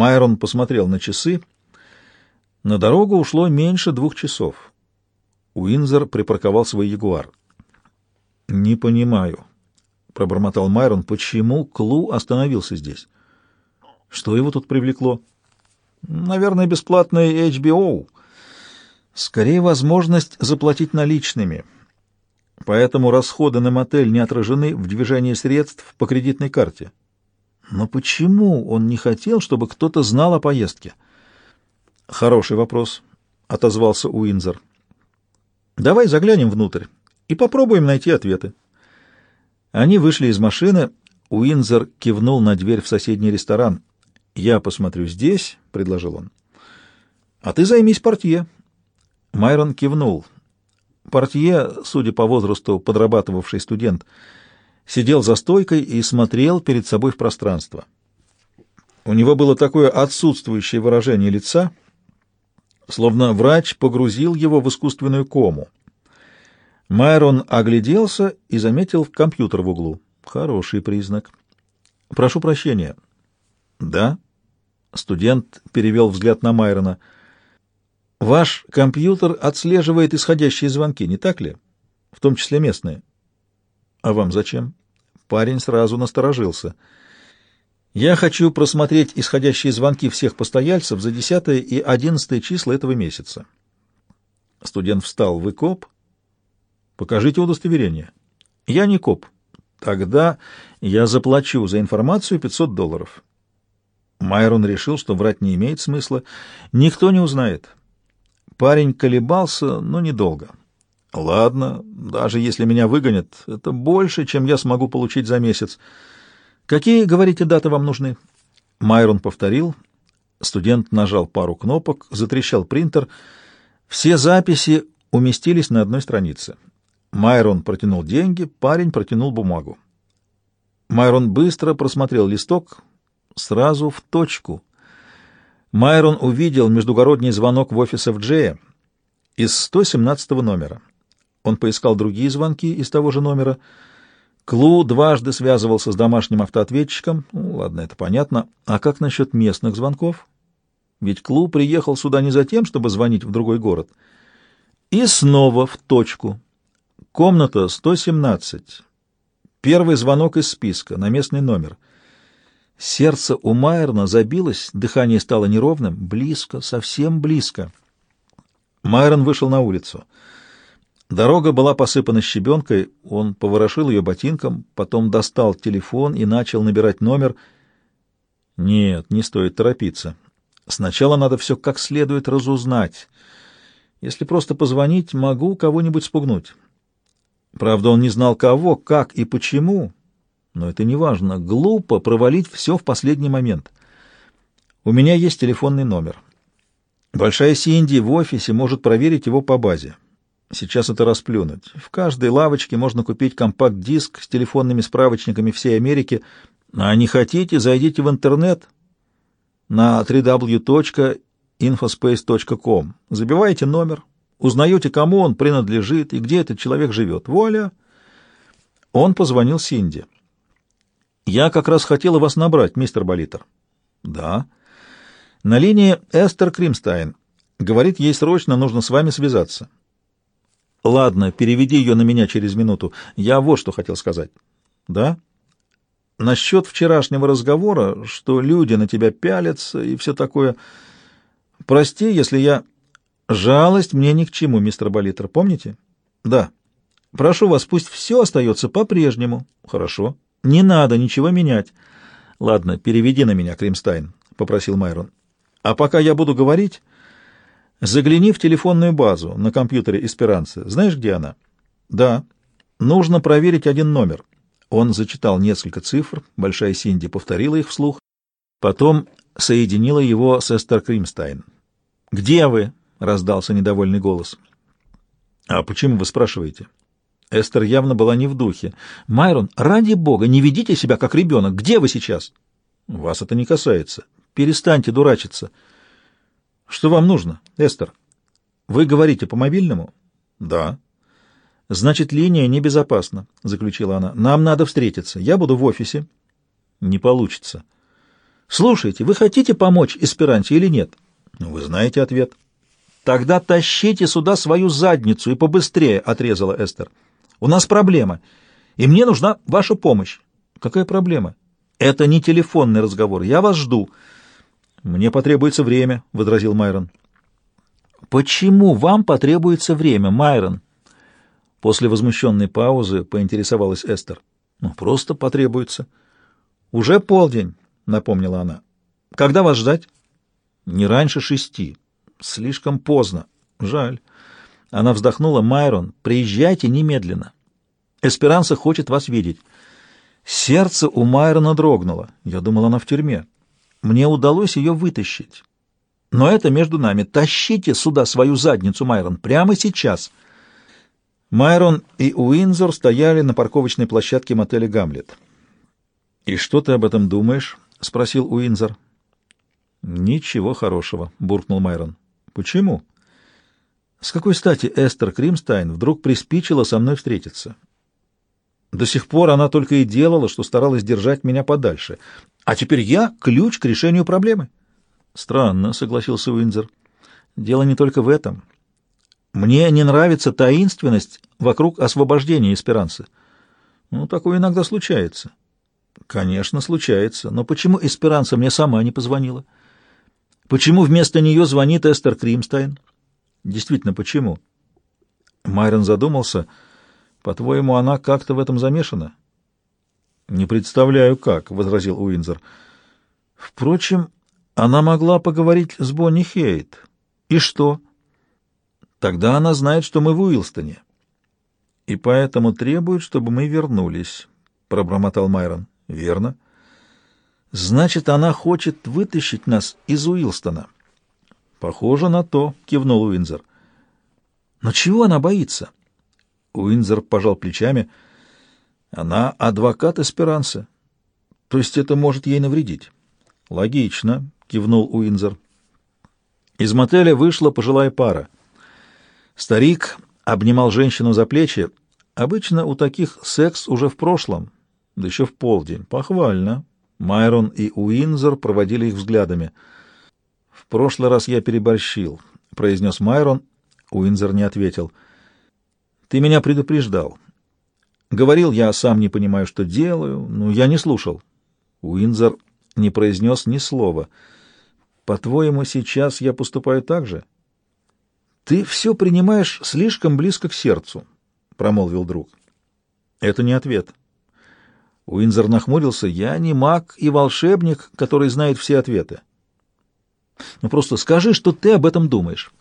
Майрон посмотрел на часы. На дорогу ушло меньше двух часов. Уинзер припарковал свой ягуар. «Не понимаю», — пробормотал Майрон, — «почему Клу остановился здесь? Что его тут привлекло?» «Наверное, бесплатный HBO. Скорее, возможность заплатить наличными. Поэтому расходы на мотель не отражены в движении средств по кредитной карте». Но почему он не хотел, чтобы кто-то знал о поездке? Хороший вопрос, отозвался Уинзер. Давай заглянем внутрь и попробуем найти ответы. Они вышли из машины. Уинзер кивнул на дверь в соседний ресторан. «Я посмотрю здесь», — предложил он. «А ты займись портье». Майрон кивнул. Портье, судя по возрасту, подрабатывавший студент — сидел за стойкой и смотрел перед собой в пространство. У него было такое отсутствующее выражение лица, словно врач погрузил его в искусственную кому. Майрон огляделся и заметил компьютер в углу. Хороший признак. «Прошу прощения». «Да?» Студент перевел взгляд на Майрона. «Ваш компьютер отслеживает исходящие звонки, не так ли? В том числе местные». «А вам зачем?» Парень сразу насторожился. «Я хочу просмотреть исходящие звонки всех постояльцев за 10 и 11 числа этого месяца». Студент встал. «Вы коп?» «Покажите удостоверение». «Я не коп». «Тогда я заплачу за информацию 500 долларов». Майрон решил, что врать не имеет смысла. Никто не узнает. Парень колебался, но недолго. Ладно, даже если меня выгонят, это больше, чем я смогу получить за месяц. Какие, говорите, даты вам нужны? Майрон повторил. Студент нажал пару кнопок, затрещал принтер. Все записи уместились на одной странице. Майрон протянул деньги, парень протянул бумагу. Майрон быстро просмотрел листок, сразу в точку. Майрон увидел междугородний звонок в офис Джея из 117 номера. Он поискал другие звонки из того же номера. Клу дважды связывался с домашним автоответчиком. Ну, ладно, это понятно. А как насчет местных звонков? Ведь Клу приехал сюда не за тем, чтобы звонить в другой город. И снова в точку. Комната 117. Первый звонок из списка на местный номер. Сердце у Майерна забилось, дыхание стало неровным. Близко, совсем близко. Майрон вышел на улицу. Дорога была посыпана щебенкой, он поворошил ее ботинком, потом достал телефон и начал набирать номер. Нет, не стоит торопиться. Сначала надо все как следует разузнать. Если просто позвонить, могу кого-нибудь спугнуть. Правда, он не знал кого, как и почему, но это не важно. Глупо провалить все в последний момент. У меня есть телефонный номер. Большая Синди в офисе может проверить его по базе. Сейчас это расплюнуть. В каждой лавочке можно купить компакт-диск с телефонными справочниками всей Америки. А не хотите, зайдите в интернет на www.infospace.com. Забивайте номер, узнаете, кому он принадлежит и где этот человек живет. Вуаля! Он позвонил Синди. «Я как раз хотела вас набрать, мистер Болитер». «Да». «На линии Эстер Кримстайн. Говорит, ей срочно нужно с вами связаться». Ладно, переведи ее на меня через минуту. Я вот что хотел сказать. Да? Насчет вчерашнего разговора, что люди на тебя пялятся и все такое. Прости, если я... Жалость мне ни к чему, мистер Болитер, помните? Да. Прошу вас, пусть все остается по-прежнему. Хорошо. Не надо ничего менять. Ладно, переведи на меня, Кримстайн, — попросил Майрон. А пока я буду говорить... Загляни в телефонную базу на компьютере Эсперанцы. Знаешь, где она? Да. Нужно проверить один номер. Он зачитал несколько цифр, Большая Синди повторила их вслух, потом соединила его с Эстер Кримстайн. «Где вы?» — раздался недовольный голос. «А почему вы спрашиваете?» Эстер явно была не в духе. «Майрон, ради бога, не ведите себя как ребенок. Где вы сейчас?» «Вас это не касается. Перестаньте дурачиться». Что вам нужно, Эстер? Вы говорите по мобильному? Да. Значит, линия небезопасна, заключила она. Нам надо встретиться. Я буду в офисе. Не получится. Слушайте, вы хотите помочь Эсперанте или нет? Ну, вы знаете ответ. Тогда тащите сюда свою задницу и побыстрее, отрезала Эстер. У нас проблема, и мне нужна ваша помощь. Какая проблема? Это не телефонный разговор. Я вас жду. Мне потребуется время, возразил Майрон. Почему вам потребуется время, Майрон? После возмущенной паузы поинтересовалась Эстер. Ну, просто потребуется. Уже полдень, напомнила она. Когда вас ждать? Не раньше шести. Слишком поздно. Жаль. Она вздохнула. Майрон, приезжайте немедленно. Эсперанса хочет вас видеть. Сердце у Майрона дрогнуло. Я думал, она в тюрьме. Мне удалось ее вытащить. Но это между нами. Тащите сюда свою задницу, Майрон, прямо сейчас. Майрон и Уинзор стояли на парковочной площадке мотеля «Гамлет». «И что ты об этом думаешь?» — спросил Уинзор. «Ничего хорошего», — буркнул Майрон. «Почему?» «С какой стати Эстер Кримстайн вдруг приспичила со мной встретиться? До сих пор она только и делала, что старалась держать меня подальше. А теперь я — ключ к решению проблемы». «Странно», — согласился Уинзер. «Дело не только в этом. Мне не нравится таинственность вокруг освобождения Эсперанцы. Ну, такое иногда случается». «Конечно, случается. Но почему Эсперанца мне сама не позвонила? Почему вместо нее звонит Эстер Кримстайн?» «Действительно, почему?» Майрон задумался. «По-твоему, она как-то в этом замешана?» «Не представляю, как», — возразил Уинзер. «Впрочем, она могла поговорить с Бонни Хейт. И что? Тогда она знает, что мы в Уилстоне. И поэтому требует, чтобы мы вернулись, — пробормотал Майрон. Верно. Значит, она хочет вытащить нас из Уилстона. Похоже на то, — кивнул Уинзер. Но чего она боится? Уинзер пожал плечами. Она адвокат Эсперанса. То есть это может ей навредить. Логично, кивнул Уинзер. Из мотеля вышла пожилая пара. Старик обнимал женщину за плечи. Обычно у таких секс уже в прошлом, да еще в полдень. Похвально. Майрон и Уинзер проводили их взглядами. «В прошлый раз я переборщил», — произнес Майрон. Уинзер не ответил. «Ты меня предупреждал. Говорил, я сам не понимаю, что делаю, но я не слушал». Уинзер не произнес ни слова — по-твоему, сейчас я поступаю так же? Ты все принимаешь слишком близко к сердцу, промолвил друг. Это не ответ. Уинзер нахмурился. Я не маг и волшебник, который знает все ответы. Ну просто скажи, что ты об этом думаешь.